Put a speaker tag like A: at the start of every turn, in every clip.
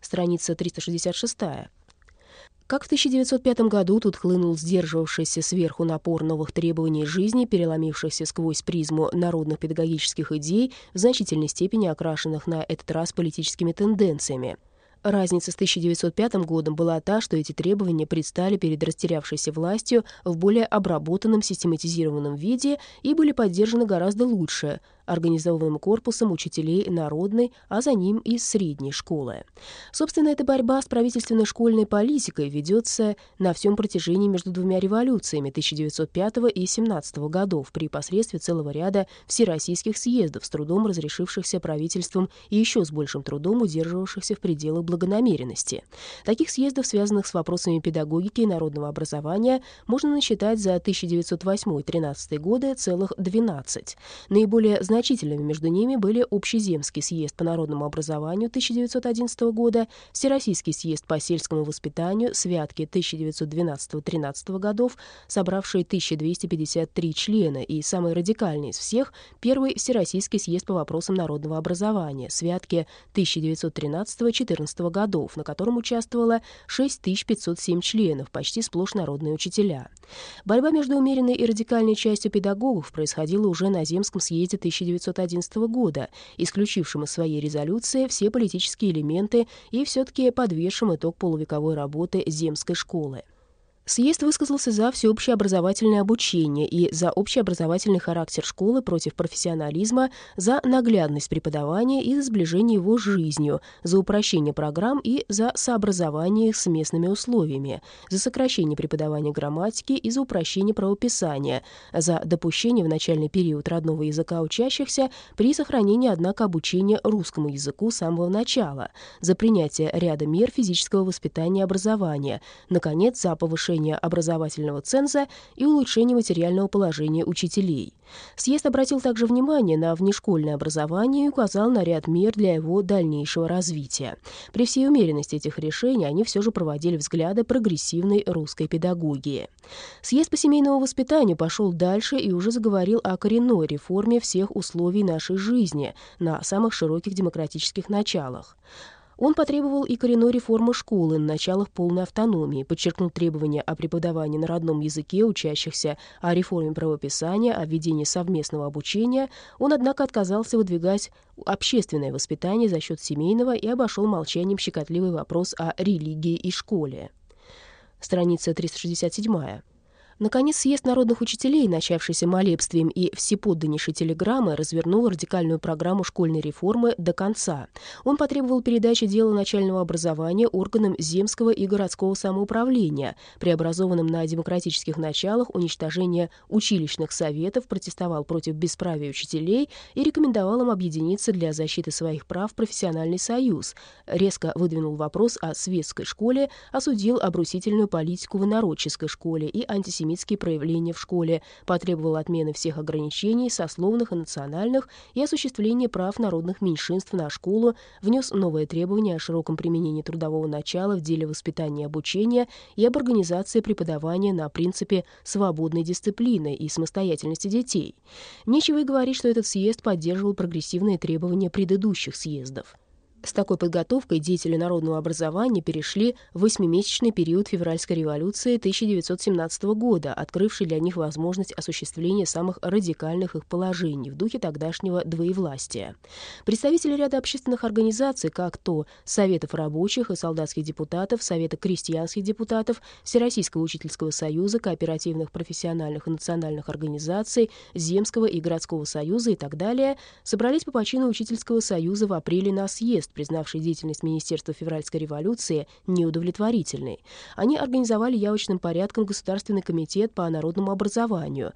A: страница 366. Как в 1905 году тут хлынул сдерживавшийся сверху напор новых требований жизни, переломившихся сквозь призму народных педагогических идей, в значительной степени окрашенных на этот раз политическими тенденциями. Разница с 1905 годом была та, что эти требования предстали перед растерявшейся властью в более обработанном, систематизированном виде и были поддержаны гораздо лучше, организованным корпусом учителей народной, а за ним и средней школы. Собственно, эта борьба с правительственной школьной политикой ведется на всем протяжении между двумя революциями 1905 и 17 годов при посредстве целого ряда всероссийских съездов, с трудом разрешившихся правительством и еще с большим трудом удерживавшихся в пределах благонамеренности. Таких съездов, связанных с вопросами педагогики и народного образования, можно насчитать за 1908-13 годы целых 12. Наиболее значительные Значительными между ними были Общеземский съезд по народному образованию 1911 года, Всероссийский съезд по сельскому воспитанию, Святки 1912-13 годов, собравшие 1253 члена, и самый радикальный из всех — Первый Всероссийский съезд по вопросам народного образования, Святки 1913-14 годов, на котором участвовало 6507 членов, почти сплошь народные учителя. Борьба между умеренной и радикальной частью педагогов происходила уже на Земском съезде 1912 1911 года, исключившим из своей резолюции все политические элементы и все-таки подвешим итог полувековой работы земской школы. Съезд высказался за всеобщее образовательное обучение и за общеобразовательный характер школы против профессионализма, за наглядность преподавания и за сближение его с жизнью, за упрощение программ и за сообразование их с местными условиями, за сокращение преподавания грамматики и за упрощение правописания, за допущение в начальный период родного языка учащихся при сохранении, однако, обучения русскому языку с самого начала, за принятие ряда мер физического воспитания и образования, наконец, за повышение повышения образовательного ценза и улучшения материального положения учителей. Съезд обратил также внимание на внешкольное образование и указал на ряд мер для его дальнейшего развития. При всей умеренности этих решений они все же проводили взгляды прогрессивной русской педагогии. Съезд по семейному воспитанию пошел дальше и уже заговорил о коренной реформе всех условий нашей жизни на самых широких демократических началах. Он потребовал и коренной реформы школы на началах полной автономии, подчеркнул требования о преподавании на родном языке учащихся, о реформе правописания, о введении совместного обучения. Он, однако, отказался выдвигать общественное воспитание за счет семейного и обошел молчанием щекотливый вопрос о религии и школе. Страница 367. Наконец, съезд народных учителей, начавшийся молебствием и всеподданнейшей телеграммы, развернул радикальную программу школьной реформы до конца. Он потребовал передачи дела начального образования органам земского и городского самоуправления, преобразованным на демократических началах уничтожения училищных советов, протестовал против бесправия учителей и рекомендовал им объединиться для защиты своих прав профессиональный союз, резко выдвинул вопрос о светской школе, осудил обрусительную политику в инородческой школе и антисемитизм антисемитские проявления в школе, потребовал отмены всех ограничений, сословных и национальных, и осуществления прав народных меньшинств на школу, внес новые требования о широком применении трудового начала в деле воспитания и обучения и об организации преподавания на принципе свободной дисциплины и самостоятельности детей. Нечего и говорить, что этот съезд поддерживал прогрессивные требования предыдущих съездов. С такой подготовкой деятели народного образования перешли в восьмимесячный период февральской революции 1917 года, открывший для них возможность осуществления самых радикальных их положений в духе тогдашнего двоевластия. Представители ряда общественных организаций, как то Советов рабочих и солдатских депутатов, Совета крестьянских депутатов, Всероссийского учительского союза, кооперативных профессиональных и национальных организаций, Земского и городского союза и так далее, собрались по почину Учительского союза в апреле на съезд, юрист, признавший деятельность Министерства февральской революции неудовлетворительной. Они организовали явочным порядком Государственный комитет по народному образованию,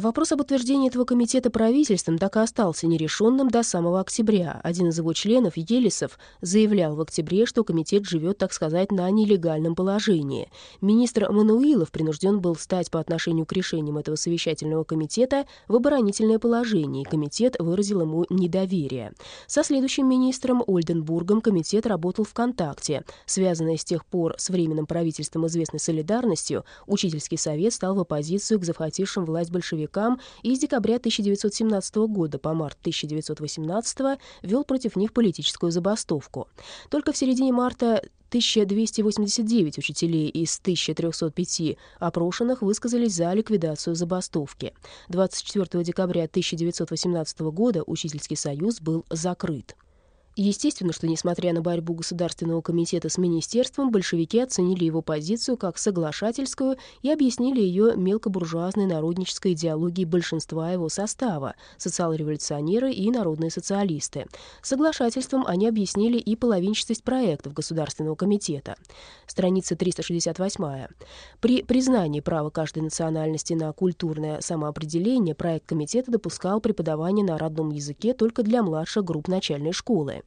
A: Вопрос об утверждении этого комитета правительством так и остался нерешенным до самого октября. Один из его членов, Елисов, заявлял в октябре, что комитет живет, так сказать, на нелегальном положении. Министр Мануилов принужден был стать по отношению к решениям этого совещательного комитета в оборонительное положение, и комитет выразил ему недоверие. Со следующим министром Ольденбургом комитет работал в контакте. Связанный с тех пор с временным правительством известной солидарностью, учительский совет стал в оппозицию к захватившим власть большевикам большевикам и с декабря 1917 года по март 1918 вел против них политическую забастовку. Только в середине марта 1289 учителей из 1305 опрошенных высказались за ликвидацию забастовки. 24 декабря 1918 года Учительский союз был закрыт. Естественно, что, несмотря на борьбу Государственного комитета с министерством, большевики оценили его позицию как соглашательскую и объяснили ее мелкобуржуазной народнической идеологией большинства его состава — социал-революционеры и народные социалисты. Соглашательством они объяснили и половинчатость проектов Государственного комитета. Страница 368. При признании права каждой национальности на культурное самоопределение проект комитета допускал преподавание на родном языке только для младших групп начальной школы.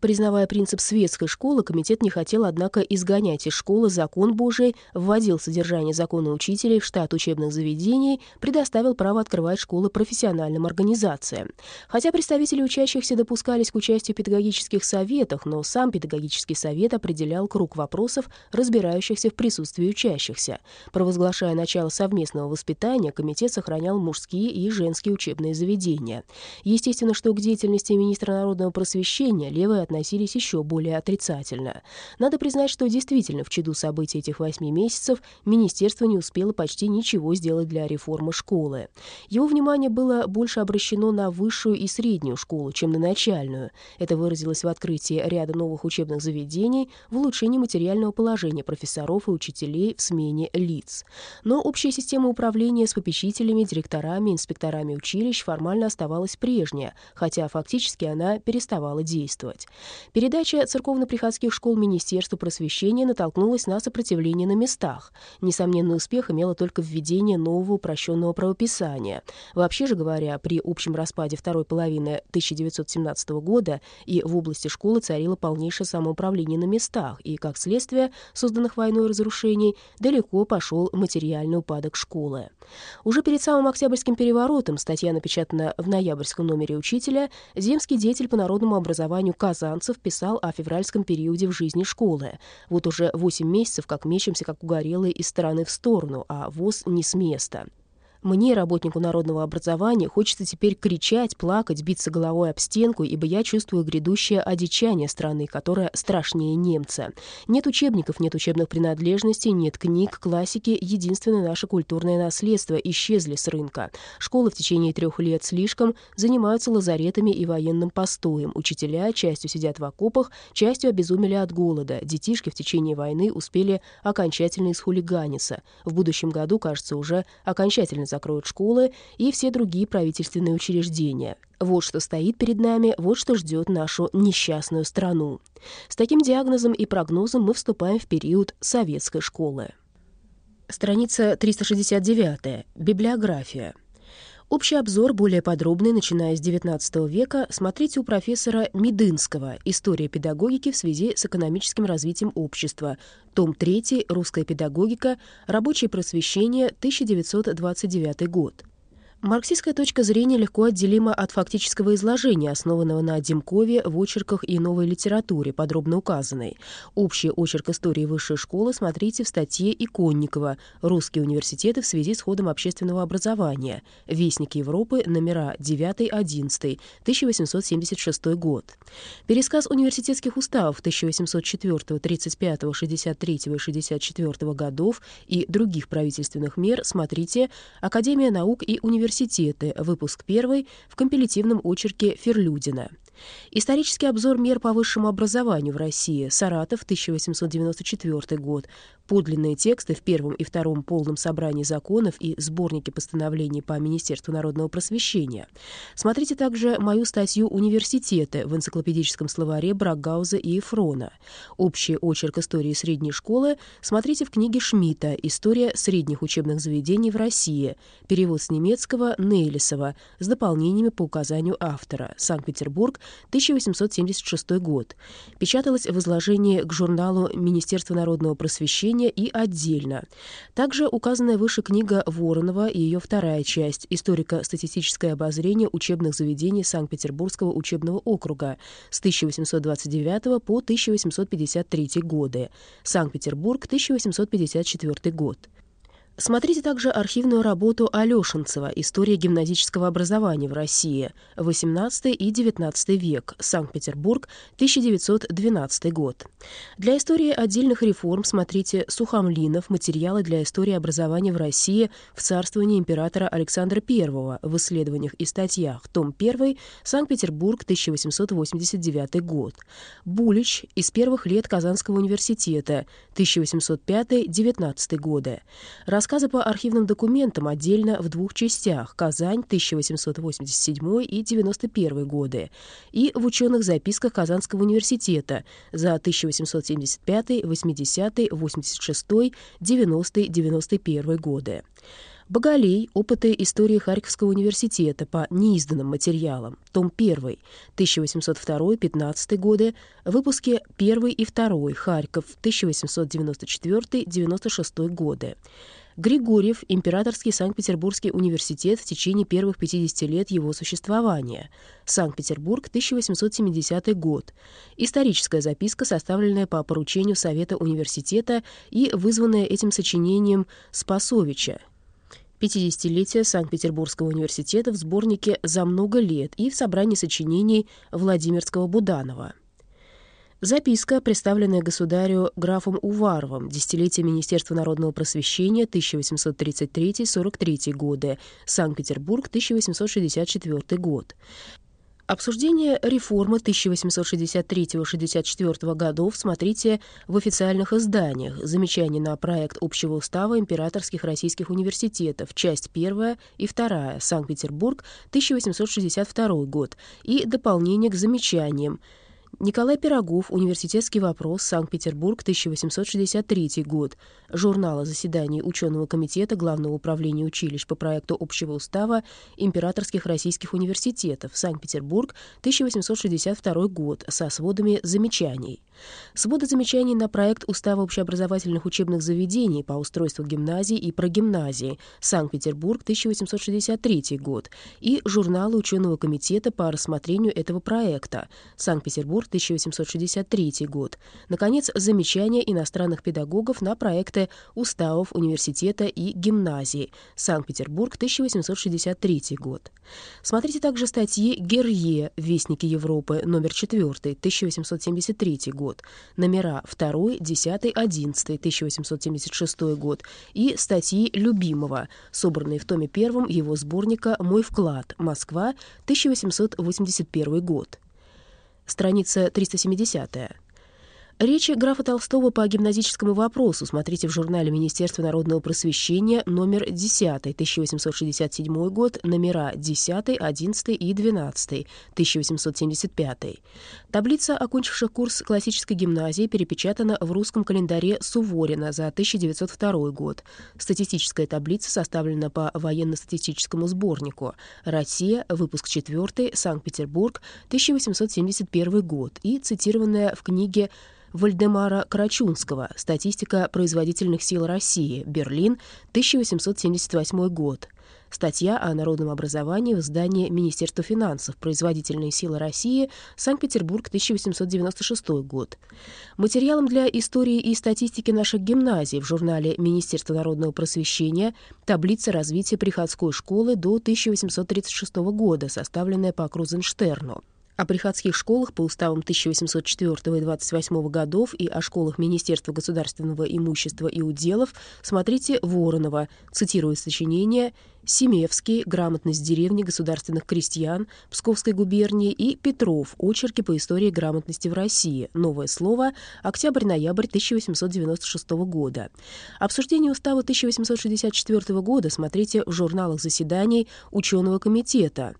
A: Признавая принцип светской школы, комитет не хотел, однако, изгонять из школы закон Божий, вводил содержание закона учителей в штат учебных заведений, предоставил право открывать школы профессиональным организациям. Хотя представители учащихся допускались к участию в педагогических советах, но сам педагогический совет определял круг вопросов, разбирающихся в присутствии учащихся. Провозглашая начало совместного воспитания, комитет сохранял мужские и женские учебные заведения. Естественно, что к деятельности министра народного просвещения левая относились еще более отрицательно. Надо признать, что действительно в чаду событий этих восьми месяцев министерство не успело почти ничего сделать для реформы школы. Его внимание было больше обращено на высшую и среднюю школу, чем на начальную. Это выразилось в открытии ряда новых учебных заведений, в улучшении материального положения профессоров и учителей в смене лиц. Но общая система управления с попечителями, директорами, инспекторами училищ формально оставалась прежняя, хотя фактически она переставала действовать. Передача церковно-приходских школ Министерству просвещения натолкнулась на сопротивление на местах. Несомненный успех имело только введение нового упрощенного правописания. Вообще же говоря, при общем распаде второй половины 1917 года и в области школы царило полнейшее самоуправление на местах, и, как следствие созданных войной разрушений, далеко пошел материальный упадок школы. Уже перед самым Октябрьским переворотом, статья напечатана в ноябрьском номере «Учителя», земский деятель по народному образованию Казан Казанцев писал о февральском периоде в жизни школы. Вот уже восемь месяцев, как мечемся, как угорелые, из стороны в сторону, а ВОЗ не с места. Мне, работнику народного образования, хочется теперь кричать, плакать, биться головой об стенку, ибо я чувствую грядущее одичание страны, которая страшнее немца. Нет учебников, нет учебных принадлежностей, нет книг, классики. Единственное наше культурное наследство исчезли с рынка. Школы в течение трех лет слишком занимаются лазаретами и военным постоем. Учителя частью сидят в окопах, частью обезумели от голода. Детишки в течение войны успели окончательно исхулиганиться. В будущем году, кажется, уже окончательно закроют школы и все другие правительственные учреждения. Вот что стоит перед нами, вот что ждет нашу несчастную страну. С таким диагнозом и прогнозом мы вступаем в период советской школы. Страница 369. Библиография. Общий обзор, более подробный, начиная с XIX века, смотрите у профессора Медынского «История педагогики в связи с экономическим развитием общества», том 3, «Русская педагогика. Рабочее просвещение. 1929 год». Марксистская точка зрения легко отделима от фактического изложения, основанного на Демкове в очерках и новой литературе, подробно указанной. Общий очерк истории высшей школы смотрите в статье Иконникова «Русские университеты в связи с ходом общественного образования. Вестник Европы. Номера 9-11. 1876 год». Пересказ университетских уставов 1804, 35, 63 и 64 годов и других правительственных мер смотрите «Академия наук и университетов университеты, выпуск 1 в компилятивном очерке Ферлюдина. Исторический обзор мер по высшему образованию в России. Саратов, 1894 год. Подлинные тексты в первом и втором полном собрании законов и сборнике постановлений по Министерству народного просвещения. Смотрите также мою статью «Университеты» в энциклопедическом словаре Брагауза и Ефрона. Общий очерк истории средней школы смотрите в книге Шмидта «История средних учебных заведений в России». Перевод с немецкого Нейлисова с дополнениями по указанию автора. Санкт-Петербург, 1876 год. Печаталось в изложении к журналу Министерства народного просвещения и отдельно. Также указанная выше книга Воронова и ее вторая часть «Историко-статистическое обозрение учебных заведений Санкт-Петербургского учебного округа» с 1829 по 1853 годы. Санкт-Петербург, 1854 год. Смотрите также архивную работу Алешинцева «История гимназического образования в России. XVIII и XIX век. Санкт-Петербург. 1912 год». Для истории отдельных реформ смотрите Сухомлинов «Материалы для истории образования в России в царствовании императора Александра I» в исследованиях и статьях. Том 1. Санкт-Петербург. 1889 год. Булич «Из первых лет Казанского университета. 1805-19 годы». Рассказы по архивным документам отдельно в двух частях «Казань, 1887 и 91 годы» и в ученых записках Казанского университета за 1875, 80, 86, 90, 91 годы. Боголей. Опыты истории Харьковского университета по неизданным материалам. Том 1. 1802-15 годы. Выпуски 1 и 2. Харьков. 1894-96 годы. Григорьев, Императорский Санкт-Петербургский университет в течение первых 50 лет его существования. Санкт-Петербург, 1870 год. Историческая записка, составленная по поручению Совета университета и вызванная этим сочинением Спасовича. 50-летие Санкт-Петербургского университета в сборнике «За много лет» и в собрании сочинений Владимирского Буданова. Записка, представленная государю графом Уваровым, десятилетие Министерства народного просвещения 1833-43 годы, Санкт-Петербург, 1864 год. Обсуждение реформы 1863-64 годов смотрите в официальных изданиях. Замечания на проект общего устава императорских российских университетов, часть 1 и 2, Санкт-Петербург, 1862 год, и дополнение к замечаниям. Николай Пирогов, «Университетский вопрос», Санкт-Петербург, 1863 год. Журнал о заседании ученого комитета Главного управления училищ по проекту общего устава императорских российских университетов, Санкт-Петербург, 1862 год, со сводами замечаний. Своды замечаний на проект Устава общеобразовательных учебных заведений по устройству гимназий и прогимназии, Санкт-Петербург, 1863 год, и журналы ученого комитета по рассмотрению этого проекта, Санкт-Петербург, 1863 год. Наконец, замечания иностранных педагогов на проекты уставов университета и гимназии, Санкт-Петербург, 1863 год. Смотрите также статьи Герье «Вестники Европы», номер 4, 1873 год, номера 2, 10, 11, 1876 год и статьи Любимого, собранные в томе первом его сборника «Мой вклад. Москва. 1881 год». Страница 370. Речи графа Толстого по гимназическому вопросу смотрите в журнале Министерства народного просвещения номер 10, 1867 год, номера 10, 11 и 12, 1875. Таблица окончивших курс классической гимназии перепечатана в русском календаре Суворина за 1902 год. Статистическая таблица составлена по военно-статистическому сборнику «Россия», выпуск 4, Санкт-Петербург, 1871 год и цитированная в книге Вальдемара Карачунского «Статистика производительных сил России. Берлин. 1878 год». Статья о народном образовании в издании Министерства финансов «Производительные силы России. Санкт-Петербург, 1896 год». Материалом для истории и статистики наших гимназий в журнале Министерства народного просвещения таблица развития приходской школы до 1836 года, составленная по Крузенштерну о приходских школах по уставам 1804 и 28 годов и о школах Министерства государственного имущества и уделов смотрите Воронова, цитирует сочинение Семевский, грамотность деревни государственных крестьян Псковской губернии и Петров, очерки по истории грамотности в России, новое слово, октябрь-ноябрь 1896 года. Обсуждение устава 1864 года смотрите в журналах заседаний ученого комитета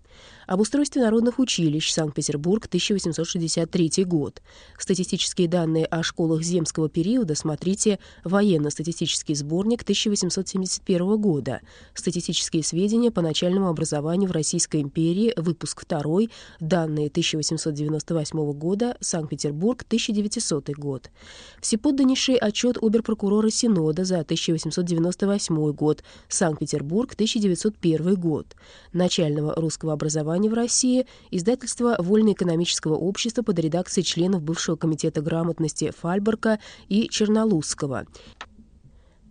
A: об устройстве народных училищ Санкт-Петербург, 1863 год. Статистические данные о школах земского периода смотрите «Военно-статистический сборник» 1871 года. Статистические сведения по начальному образованию в Российской империи, выпуск 2, данные 1898 года, Санкт-Петербург, 1900 год. Всеподданнейший отчет оберпрокурора Синода за 1898 год, Санкт-Петербург, 1901 год. Начального русского образования образования в России, издательство Вольно-экономического общества под редакцией членов бывшего комитета грамотности Фальберка и Чернолузского.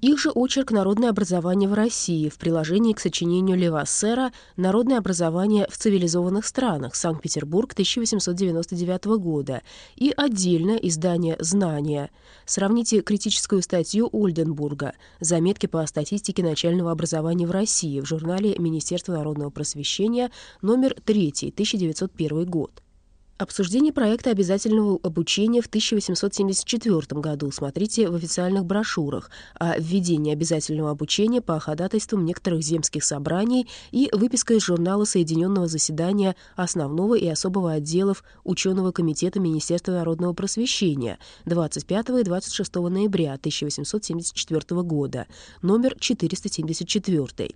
A: Их же очерк «Народное образование в России» в приложении к сочинению Левассера «Народное образование в цивилизованных странах. Санкт-Петербург 1899 года» и отдельно издание «Знания». Сравните критическую статью Ольденбурга «Заметки по статистике начального образования в России» в журнале Министерства народного просвещения номер 3, 1901 год. Обсуждение проекта обязательного обучения в 1874 году смотрите в официальных брошюрах о введении обязательного обучения по ходатайствам некоторых земских собраний и выписка из журнала Соединенного заседания основного и особого отделов ученого комитета Министерства народного просвещения 25 и 26 ноября 1874 года, номер 474.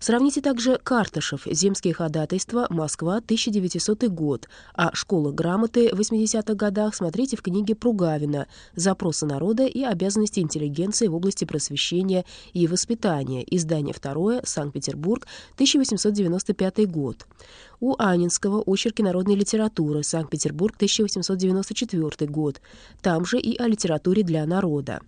A: Сравните также Карташев, земские ходатайства, Москва, 1900 год, а школа школы грамоты в 80-х годах смотрите в книге Пругавина «Запросы народа и обязанности интеллигенции в области просвещения и воспитания», издание второе, Санкт-Петербург, 1895 год у Анинского «Очерки народной литературы», Санкт-Петербург, 1894 год. Там же и о литературе для народа.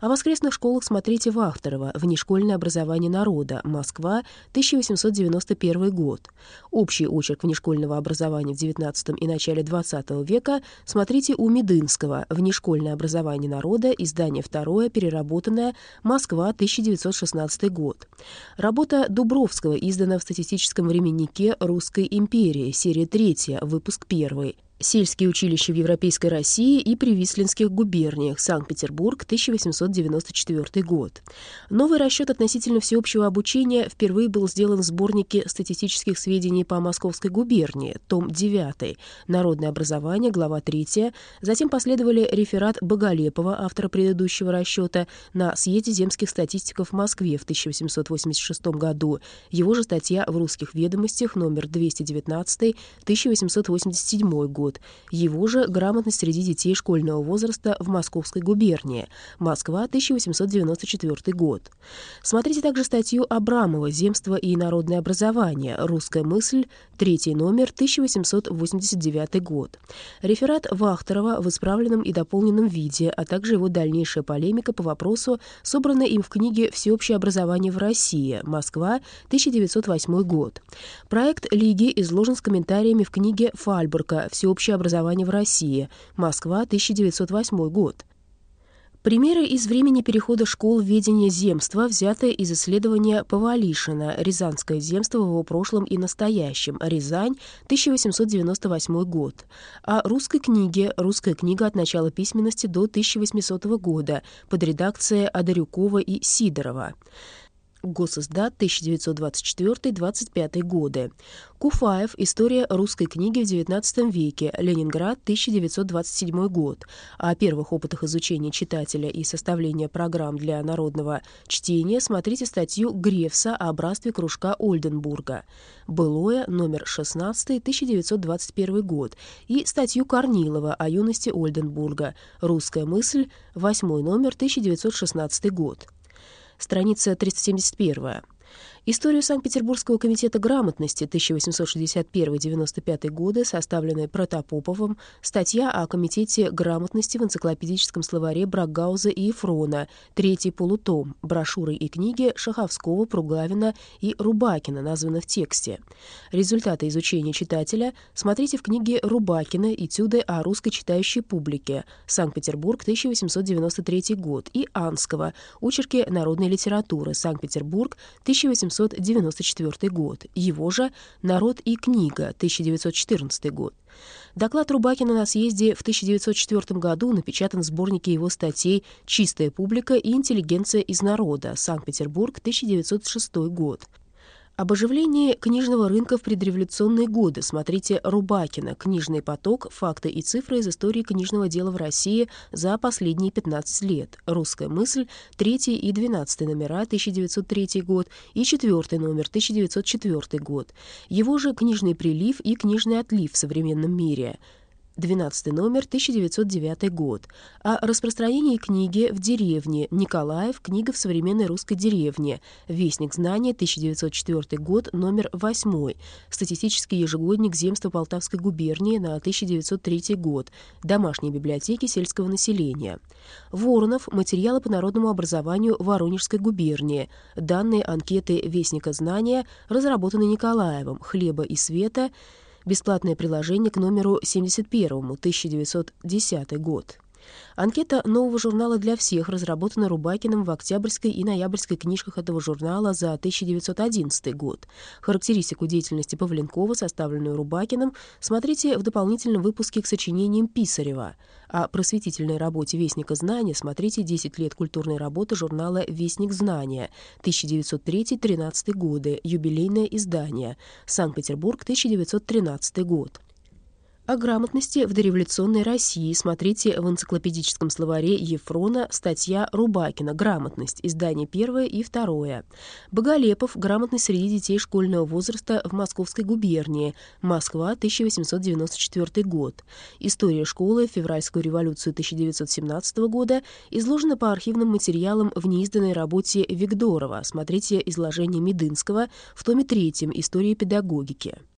A: О воскресных школах смотрите Вахтерова «Внешкольное образование народа», Москва, 1891 год. Общий очерк внешкольного образования в XIX и начале XX века смотрите у Медынского «Внешкольное образование народа», издание второе, переработанное, Москва, 1916 год. Работа Дубровского издана в статистическом временнике «Русской империи», серия 3, выпуск 1 сельские училища в Европейской России и при Вислинских губерниях, Санкт-Петербург, 1894 год. Новый расчет относительно всеобщего обучения впервые был сделан в сборнике статистических сведений по Московской губернии, том 9, «Народное образование», глава 3, затем последовали реферат Боголепова, автора предыдущего расчета, на съезде земских статистиков в Москве в 1886 году, его же статья в «Русских ведомостях» номер 219, 1887 год, год. Его же грамотность среди детей школьного возраста в Московской губернии. Москва, 1894 год. Смотрите также статью Абрамова «Земство и народное образование. Русская мысль. Третий номер. 1889 год». Реферат Вахтерова в исправленном и дополненном виде, а также его дальнейшая полемика по вопросу, собранная им в книге «Всеобщее образование в России. Москва. 1908 год». Проект Лиги изложен с комментариями в книге Фальберга «Всеобщее общее образование в России. Москва, 1908 год. Примеры из времени перехода школ в ведение земства взяты из исследования Павалишина «Рязанское земство в его прошлом и настоящем. Рязань, 1898 год». О русской книге «Русская книга от начала письменности до 1800 года» под редакцией Адарюкова и Сидорова. Госиздат 1924-25 годы. Куфаев. История русской книги в XIX веке. Ленинград, 1927 год. О первых опытах изучения читателя и составления программ для народного чтения смотрите статью Гревса о братстве кружка Ольденбурга. Былое, номер 16, 1921 год. И статью Корнилова о юности Ольденбурга. Русская мысль, 8 номер, 1916 год страница 371. Историю Санкт-Петербургского комитета грамотности 1861-95 годы, составленной Протопоповым, статья о комитете грамотности в энциклопедическом словаре Брагауза и Ефрона, третий полутом, брошюры и книги Шаховского, Пругавина и Рубакина, названы в тексте. Результаты изучения читателя смотрите в книге Рубакина «Этюды о русской читающей публике», Санкт-Петербург, 1893 год, и Анского «Учерки народной литературы», Санкт-Петербург, 1893 1894 год, его же «Народ и книга», 1914 год. Доклад Рубакина на съезде в 1904 году напечатан в сборнике его статей «Чистая публика и интеллигенция из народа. Санкт-Петербург, 1906 год». Об оживлении книжного рынка в предреволюционные годы смотрите Рубакина «Книжный поток. Факты и цифры из истории книжного дела в России за последние 15 лет». «Русская мысль», 3 и 12 номера, 1903 год, и 4 номер, 1904 год. Его же «Книжный прилив» и «Книжный отлив в современном мире». 12 номер, 1909 год. О распространении книги в деревне. Николаев. Книга в современной русской деревне. Вестник знания. 1904 год. Номер 8. Статистический ежегодник земства Полтавской губернии на 1903 год. Домашние библиотеки сельского населения. Воронов. Материалы по народному образованию Воронежской губернии. Данные анкеты Вестника знания разработаны Николаевым. Хлеба и света. Бесплатное приложение к номеру 71, 1910 год. Анкета нового журнала для всех разработана Рубакиным в октябрьской и ноябрьской книжках этого журнала за 1911 год. Характеристику деятельности Павленкова, составленную Рубакиным, смотрите в дополнительном выпуске к сочинениям Писарева. О просветительной работе «Вестника знания» смотрите «10 лет культурной работы» журнала «Вестник знания», 1903-13 годы, юбилейное издание, Санкт-Петербург, 1913 год. О грамотности в дореволюционной России смотрите в энциклопедическом словаре Ефрона статья Рубакина «Грамотность», издание первое и второе. Боголепов «Грамотность среди детей школьного возраста в Московской губернии», Москва, 1894 год. История школы февральскую революцию 1917 года изложена по архивным материалам в неизданной работе Викторова. Смотрите изложение Медынского в томе третьем «История педагогики».